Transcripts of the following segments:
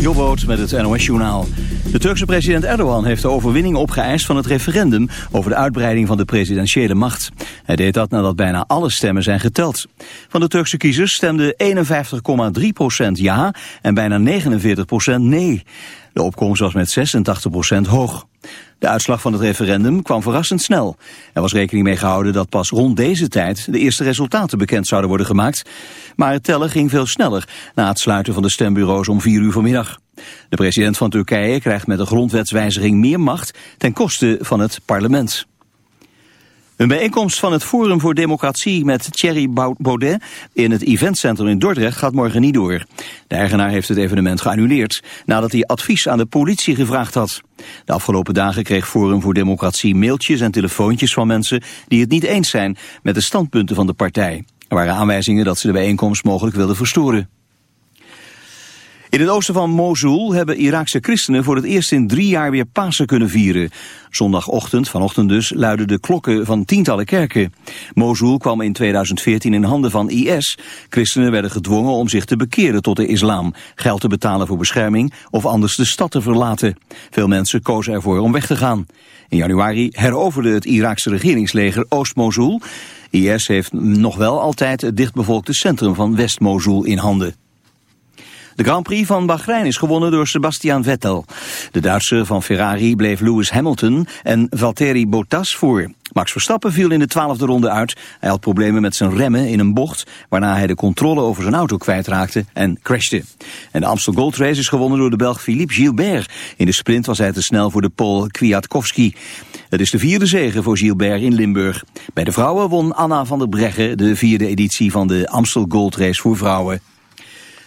Jobboot met het NOS-journaal. De Turkse president Erdogan heeft de overwinning opgeëist van het referendum over de uitbreiding van de presidentiële macht. Hij deed dat nadat bijna alle stemmen zijn geteld. Van de Turkse kiezers stemde 51,3% ja en bijna 49% nee. De opkomst was met 86% hoog. De uitslag van het referendum kwam verrassend snel. Er was rekening mee gehouden dat pas rond deze tijd de eerste resultaten bekend zouden worden gemaakt. Maar het tellen ging veel sneller na het sluiten van de stembureaus om 4 uur vanmiddag. De president van Turkije krijgt met de grondwetswijziging meer macht ten koste van het parlement. Een bijeenkomst van het Forum voor Democratie met Thierry Baudet in het eventcentrum in Dordrecht gaat morgen niet door. De eigenaar heeft het evenement geannuleerd nadat hij advies aan de politie gevraagd had. De afgelopen dagen kreeg Forum voor Democratie mailtjes en telefoontjes van mensen die het niet eens zijn met de standpunten van de partij. Er waren aanwijzingen dat ze de bijeenkomst mogelijk wilden verstoren. In het oosten van Mosul hebben Iraakse christenen voor het eerst in drie jaar weer Pasen kunnen vieren. Zondagochtend, vanochtend dus, luiden de klokken van tientallen kerken. Mosul kwam in 2014 in handen van IS. Christenen werden gedwongen om zich te bekeren tot de islam, geld te betalen voor bescherming of anders de stad te verlaten. Veel mensen kozen ervoor om weg te gaan. In januari heroverde het Iraakse regeringsleger Oost-Mosul. IS heeft nog wel altijd het dichtbevolkte centrum van West-Mosul in handen. De Grand Prix van Bahrein is gewonnen door Sebastian Vettel. De Duitser van Ferrari bleef Lewis Hamilton en Valtteri Bottas voor. Max Verstappen viel in de twaalfde ronde uit. Hij had problemen met zijn remmen in een bocht... waarna hij de controle over zijn auto kwijtraakte en crashte. En de Amstel Gold Race is gewonnen door de Belg Philippe Gilbert. In de sprint was hij te snel voor de Pool Kwiatkowski. Het is de vierde zege voor Gilbert in Limburg. Bij de vrouwen won Anna van der Breggen de vierde editie van de Amstel Gold Race voor vrouwen.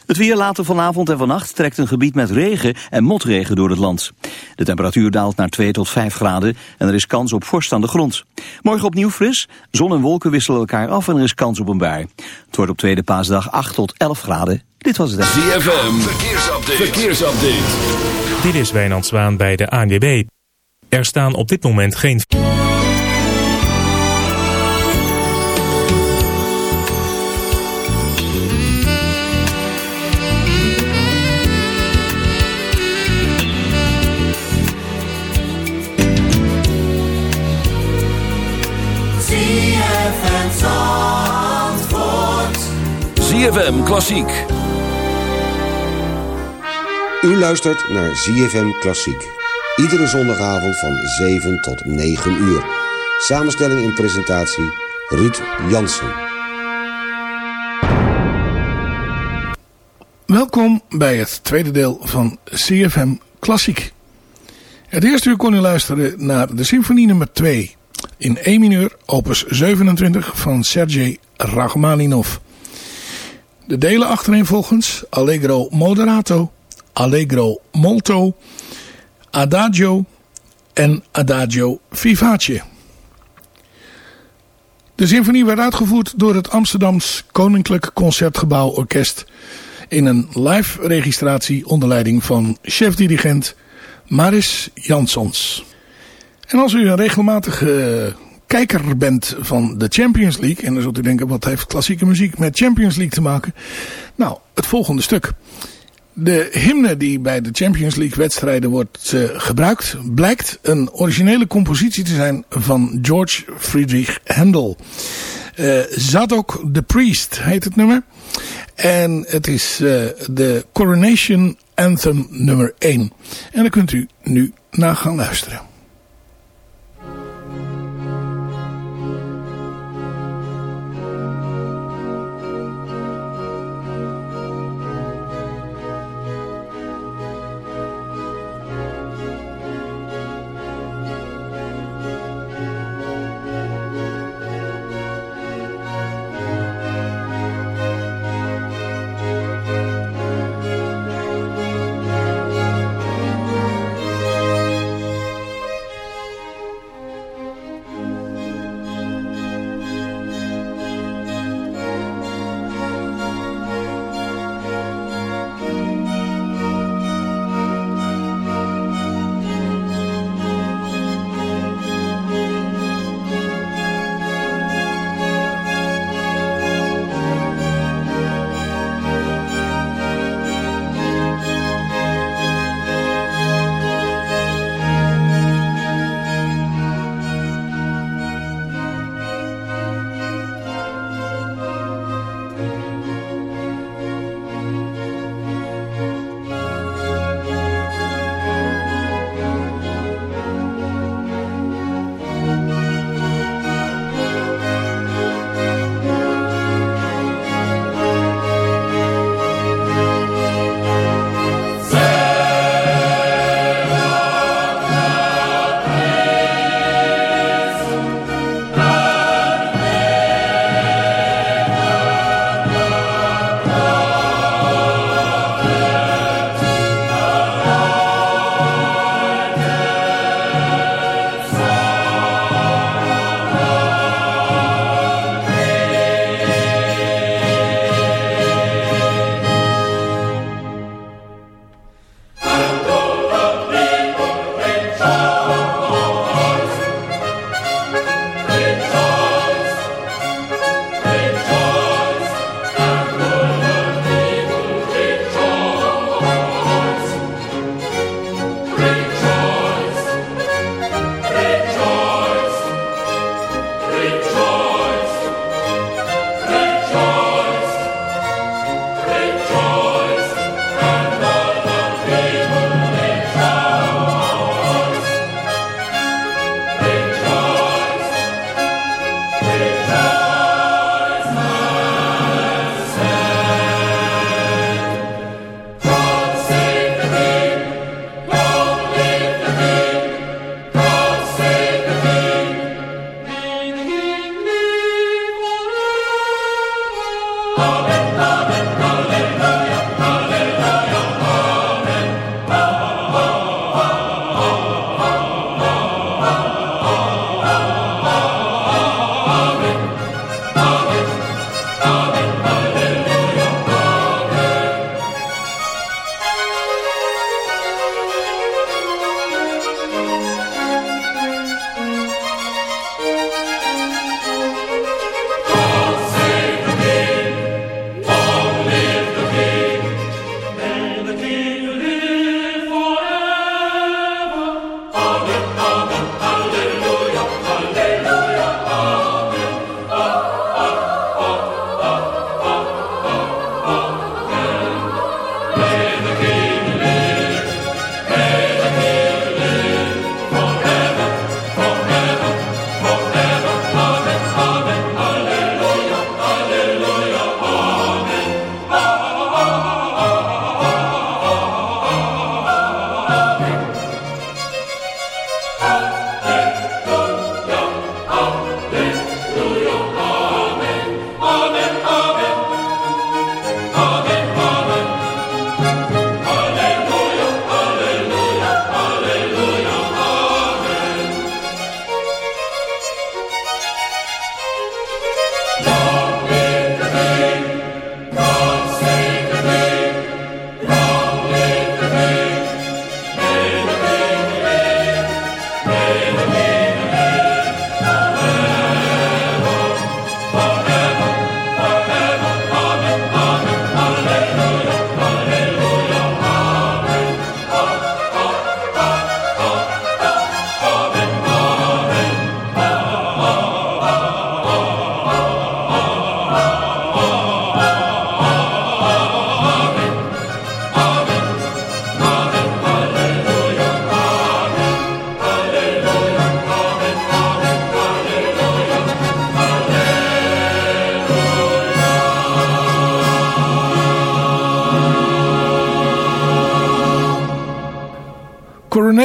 Het weer later vanavond en vannacht trekt een gebied met regen en motregen door het land. De temperatuur daalt naar 2 tot 5 graden en er is kans op vorst aan de grond. Morgen opnieuw fris, zon en wolken wisselen elkaar af en er is kans op een bui. Het wordt op tweede paasdag 8 tot 11 graden. Dit was het. ZFM, verkeersupdate. verkeersupdate. Dit is Wijnand Zwaan bij de ANWB. Er staan op dit moment geen... ZFM Klassiek. U luistert naar ZFM Klassiek. Iedere zondagavond van 7 tot 9 uur. Samenstelling en presentatie Ruud Jansen. Welkom bij het tweede deel van CFM Klassiek. Het eerste uur kon u luisteren naar de symfonie nummer 2 in E mineur, opus 27 van Sergei Rachmaninov. De delen achtereenvolgens Allegro moderato, Allegro molto, Adagio en Adagio vivace. De symfonie werd uitgevoerd door het Amsterdams Koninklijk Concertgebouw Orkest in een live registratie onder leiding van chef-dirigent Maris Jansons. En als u een regelmatige kijker bent van de Champions League. En dan zult u denken, wat heeft klassieke muziek met Champions League te maken? Nou, het volgende stuk. De hymne die bij de Champions League wedstrijden wordt uh, gebruikt... blijkt een originele compositie te zijn van George Friedrich Handel. Uh, Zadok the Priest heet het nummer. En het is uh, de Coronation Anthem nummer 1. En daar kunt u nu naar gaan luisteren.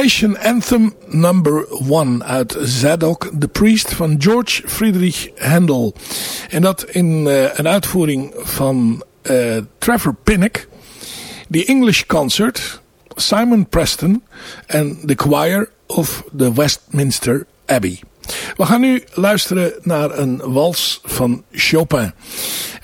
Anthem number 1 uit Zadok the Priest van George Friedrich Handel. En dat in uh, een uitvoering van uh, Trevor Pinnock. The English Concert, Simon Preston en The Choir of the Westminster Abbey. We gaan nu luisteren naar een wals van Chopin.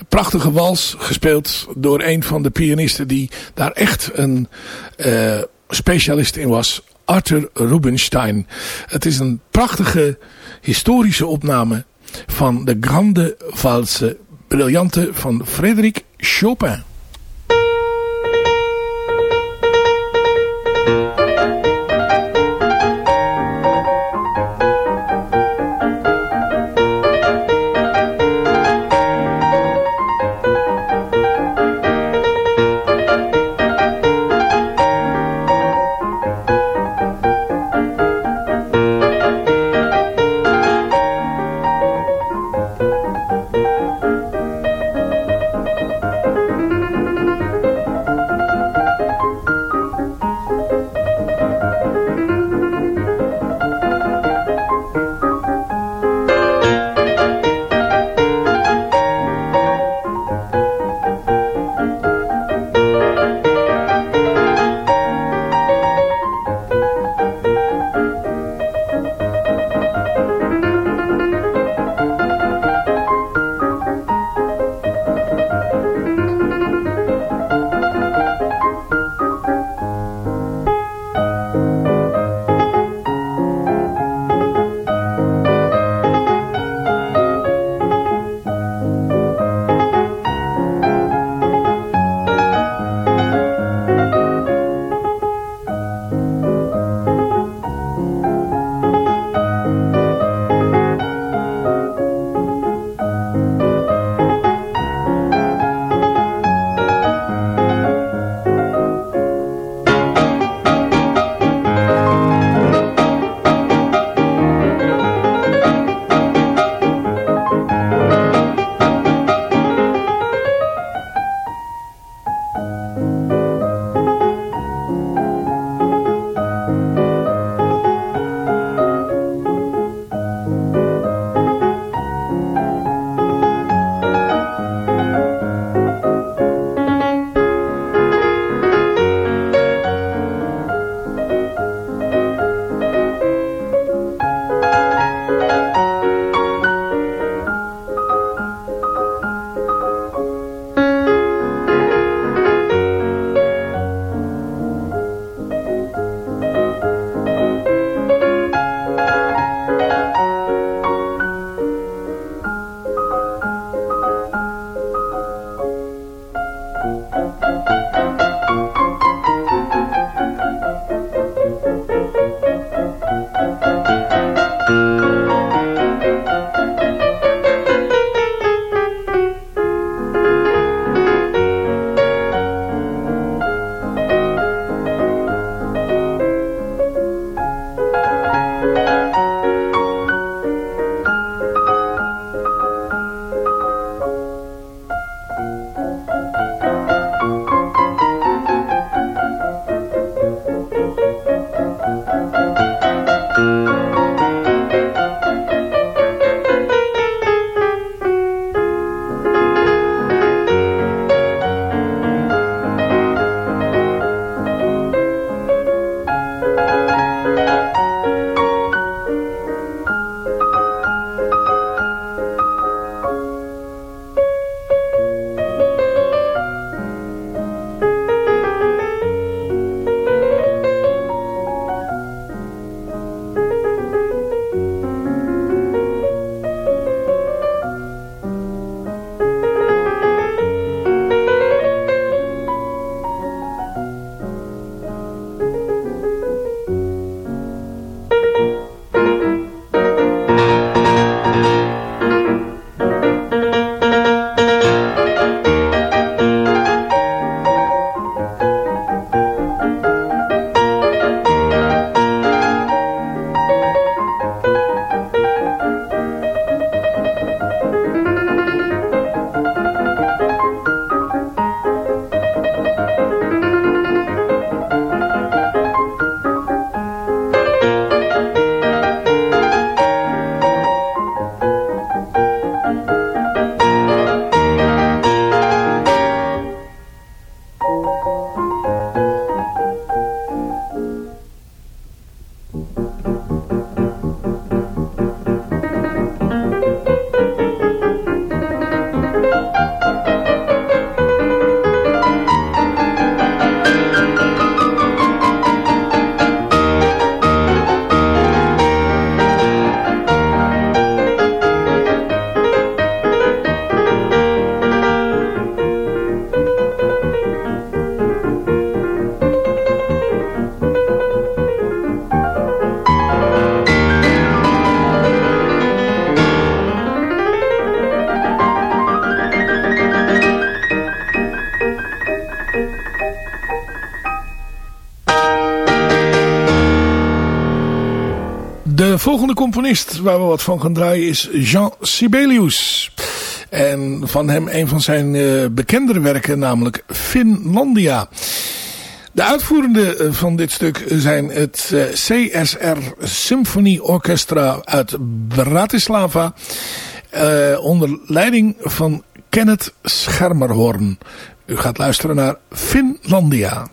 Prachtige wals, gespeeld door een van de pianisten die daar echt een uh, specialist in was. Arthur Rubinstein. Het is een prachtige historische opname van de Grande Valse Brillante van Frédéric Chopin. Volgende componist waar we wat van gaan draaien is Jean Sibelius. En van hem een van zijn uh, bekendere werken, namelijk Finlandia. De uitvoerende van dit stuk zijn het uh, CSR Symphony Orchestra uit Bratislava. Onder leiding van Kenneth Schermerhorn. U gaat luisteren naar Finlandia.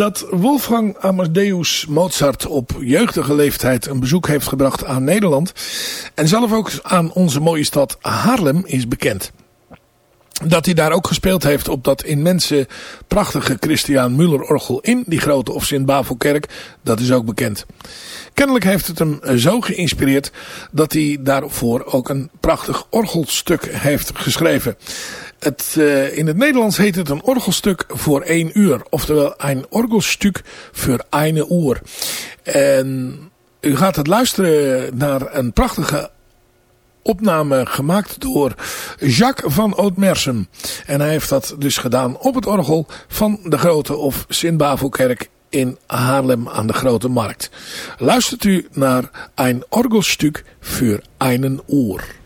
Dat Wolfgang Amadeus Mozart op jeugdige leeftijd een bezoek heeft gebracht aan Nederland. En zelf ook aan onze mooie stad Haarlem is bekend. Dat hij daar ook gespeeld heeft op dat immense prachtige Christian Müller orgel in die grote of Sint-Bavelkerk, dat is ook bekend. Kennelijk heeft het hem zo geïnspireerd dat hij daarvoor ook een prachtig orgelstuk heeft geschreven. Het, uh, in het Nederlands heet het een orgelstuk voor één uur. Oftewel een orgelstuk voor eine uur. En u gaat het luisteren naar een prachtige opname gemaakt door Jacques van Oudmersum. En hij heeft dat dus gedaan op het orgel van de Grote of Sint-Bavelkerk in Haarlem aan de Grote Markt. Luistert u naar een orgelstuk voor einen uur.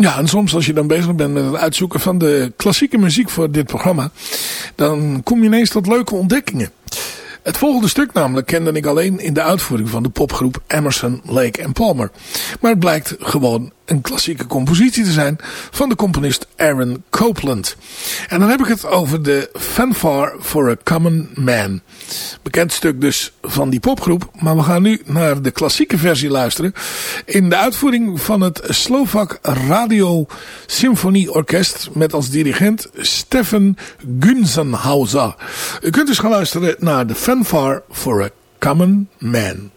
Ja, en soms als je dan bezig bent met het uitzoeken van de klassieke muziek voor dit programma, dan kom je ineens tot leuke ontdekkingen. Het volgende stuk namelijk kende ik alleen in de uitvoering van de popgroep Emerson, Lake and Palmer. Maar het blijkt gewoon een klassieke compositie te zijn van de componist Aaron Copland. En dan heb ik het over de Fanfare for a Common Man. Bekend stuk dus van die popgroep. Maar we gaan nu naar de klassieke versie luisteren. In de uitvoering van het Slovak Radio Symfonieorkest met als dirigent Stefan Gunzenhauser. U kunt dus gaan luisteren naar de Fanfare for a Common Man.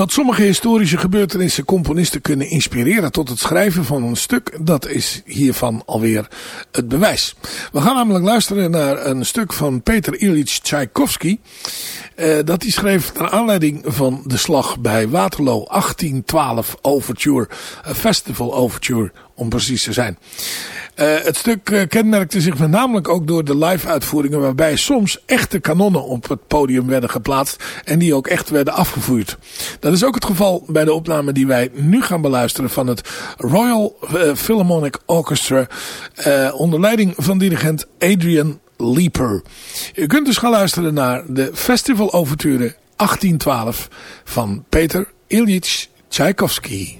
Dat sommige historische gebeurtenissen componisten kunnen inspireren tot het schrijven van een stuk, dat is hiervan alweer het bewijs. We gaan namelijk luisteren naar een stuk van Peter Ilyich Tchaikovsky. Eh, dat hij schreef naar aanleiding van de slag bij Waterloo 1812 Overture, festival overture om precies te zijn. Uh, het stuk uh, kenmerkte zich met namelijk ook door de live uitvoeringen waarbij soms echte kanonnen op het podium werden geplaatst en die ook echt werden afgevoerd. Dat is ook het geval bij de opname die wij nu gaan beluisteren van het Royal uh, Philharmonic Orchestra onder leiding van dirigent Adrian Leeper. U kunt dus gaan luisteren naar de Festival Overture 1812 van Peter Ilyich Tchaikovsky.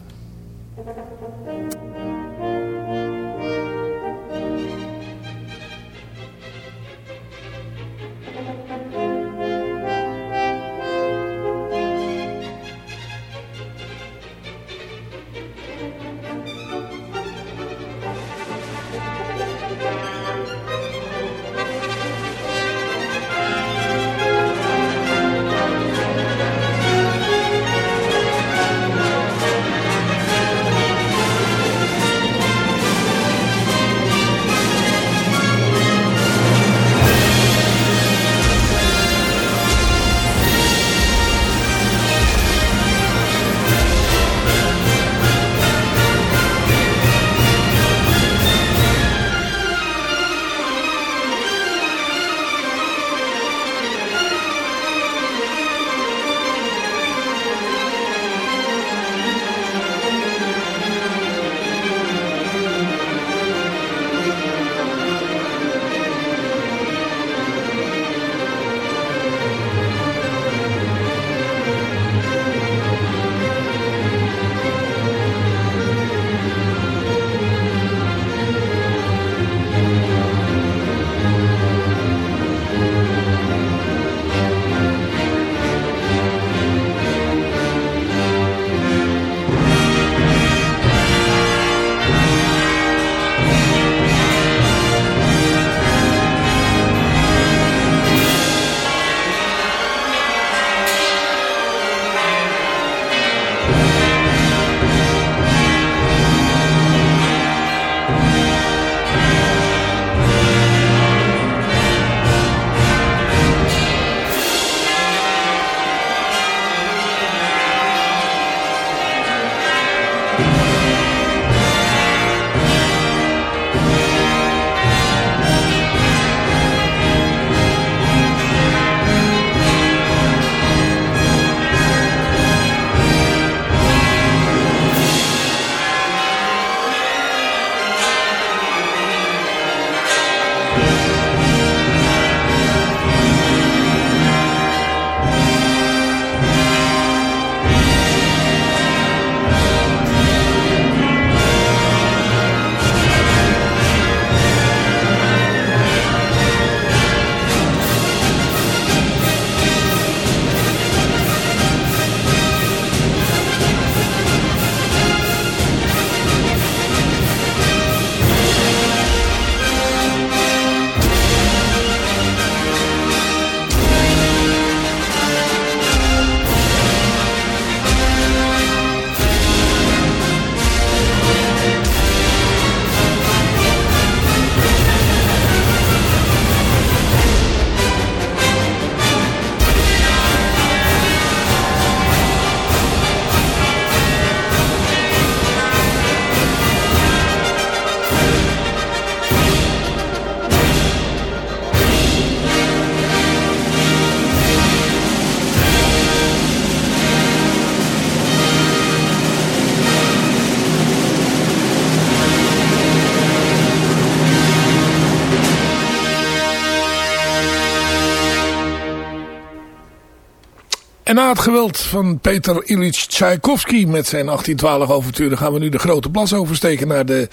En na het geweld van Peter Ilyich Tchaikovsky met zijn 1812 overture gaan we nu de grote plas oversteken naar de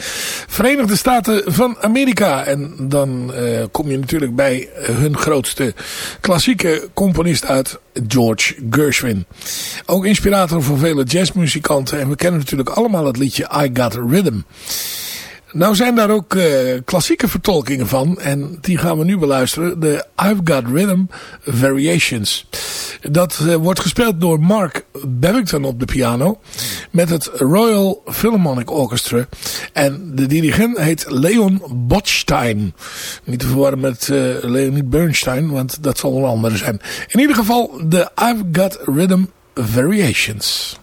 Verenigde Staten van Amerika. En dan uh, kom je natuurlijk bij hun grootste klassieke componist uit, George Gershwin. Ook inspirator voor vele jazzmuzikanten en we kennen natuurlijk allemaal het liedje I Got Rhythm. Nou zijn daar ook uh, klassieke vertolkingen van. En die gaan we nu beluisteren. De I've Got Rhythm Variations. Dat uh, wordt gespeeld door Mark Babington op de piano. Met het Royal Philharmonic Orchestra. En de dirigent heet Leon Botstein. Niet te verwarren met uh, Leonid Bernstein. Want dat zal een andere zijn. In ieder geval de I've Got Rhythm Variations.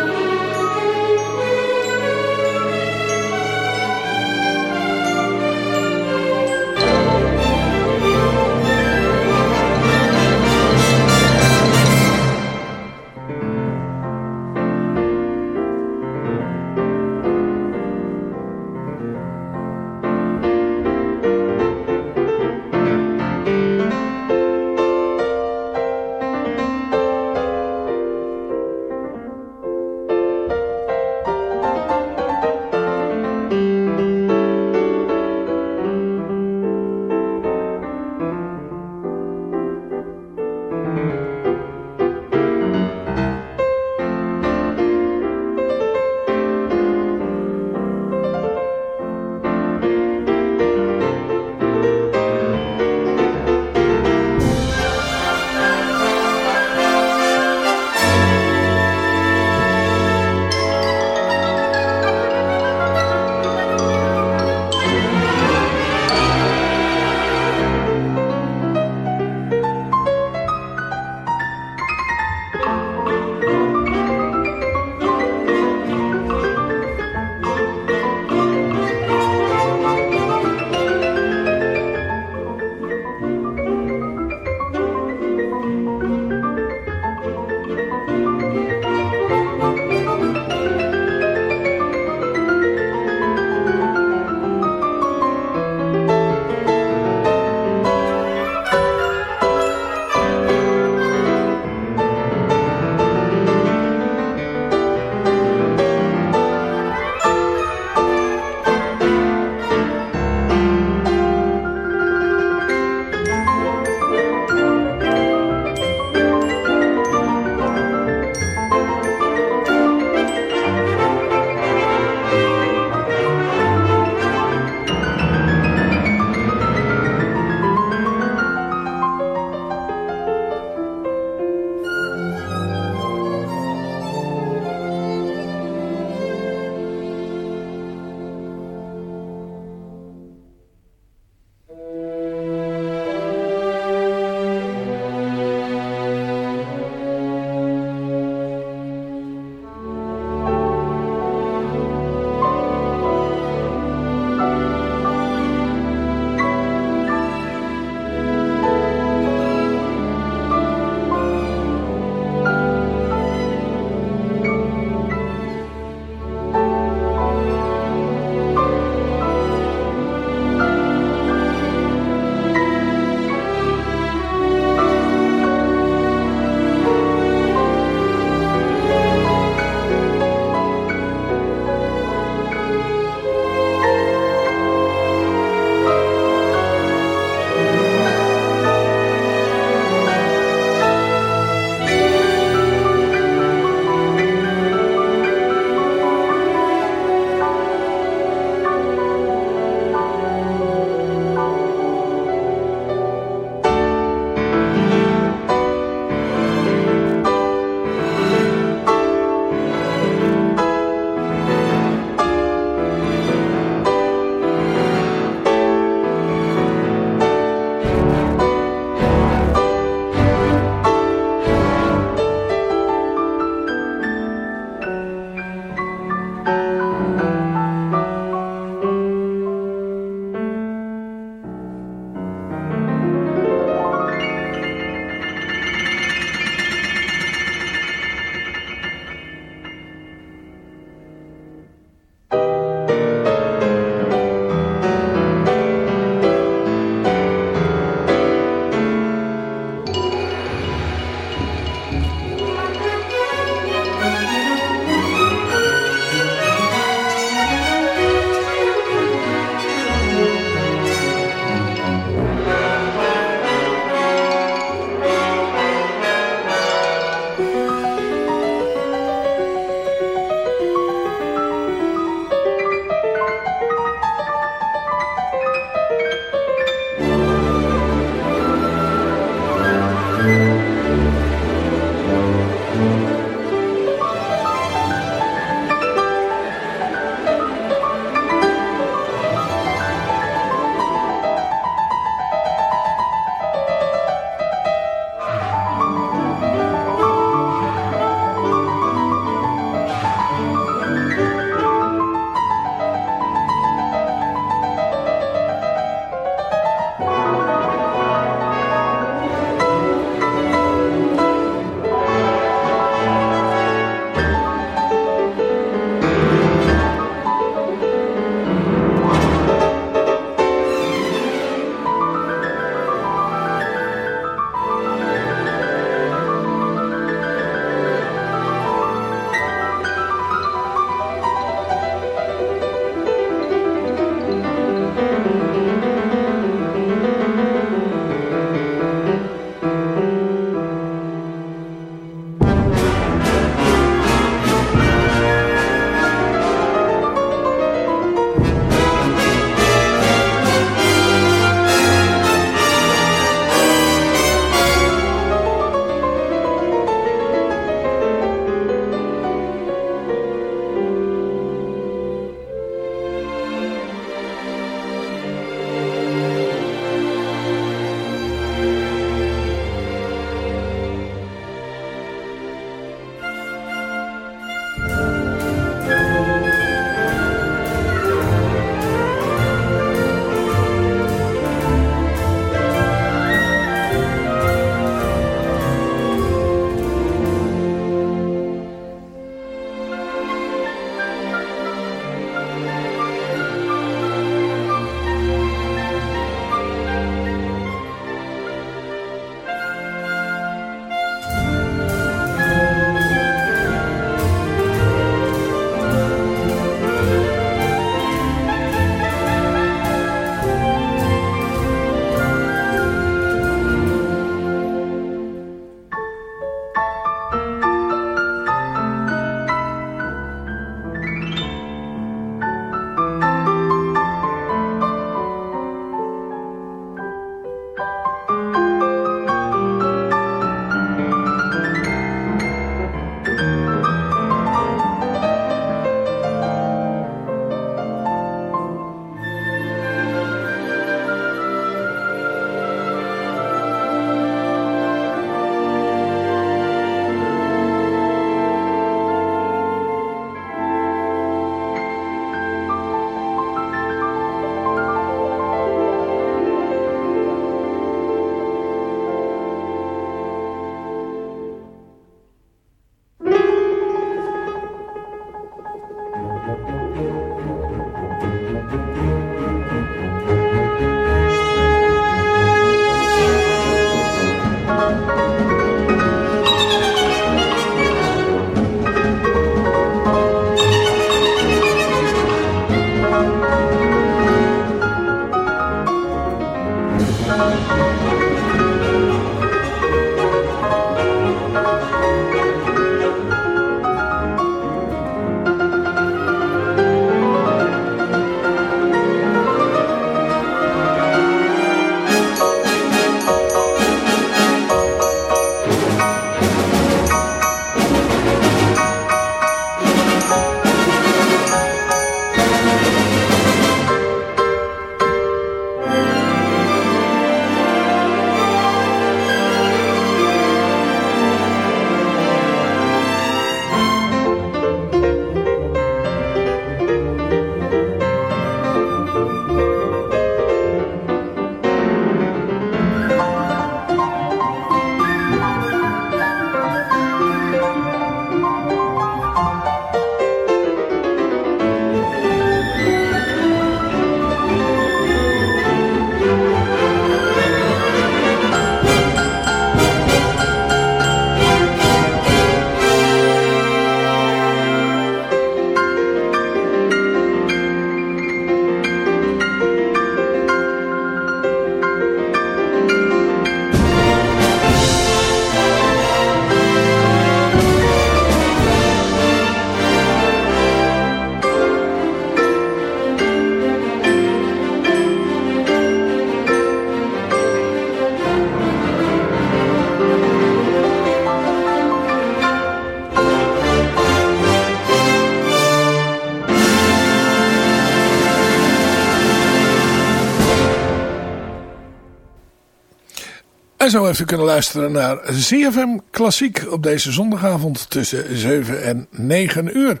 En zo heeft u kunnen luisteren naar ZFM Klassiek op deze zondagavond tussen 7 en 9 uur.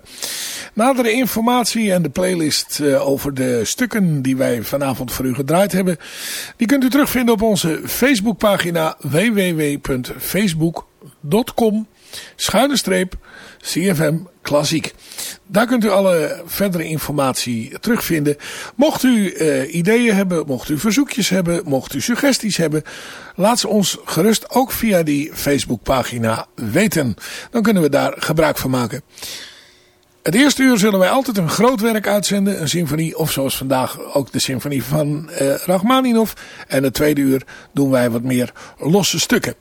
Nadere informatie en de playlist eh, over de stukken die wij vanavond voor u gedraaid hebben... die kunt u terugvinden op onze Facebookpagina www.facebook.com schuine streep CFM Klassiek. Daar kunt u alle verdere informatie terugvinden. Mocht u uh, ideeën hebben, mocht u verzoekjes hebben, mocht u suggesties hebben... laat ze ons gerust ook via die Facebookpagina weten. Dan kunnen we daar gebruik van maken. Het eerste uur zullen wij altijd een groot werk uitzenden. Een symfonie of zoals vandaag ook de symfonie van uh, Rachmaninov. En het tweede uur doen wij wat meer losse stukken.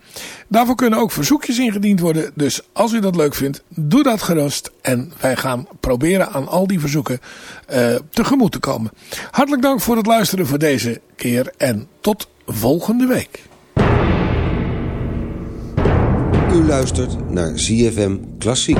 Daarvoor kunnen ook verzoekjes ingediend worden. Dus als u dat leuk vindt, doe dat gerust. En wij gaan proberen aan al die verzoeken uh, tegemoet te komen. Hartelijk dank voor het luisteren voor deze keer. En tot volgende week. U luistert naar ZFM Klassiek.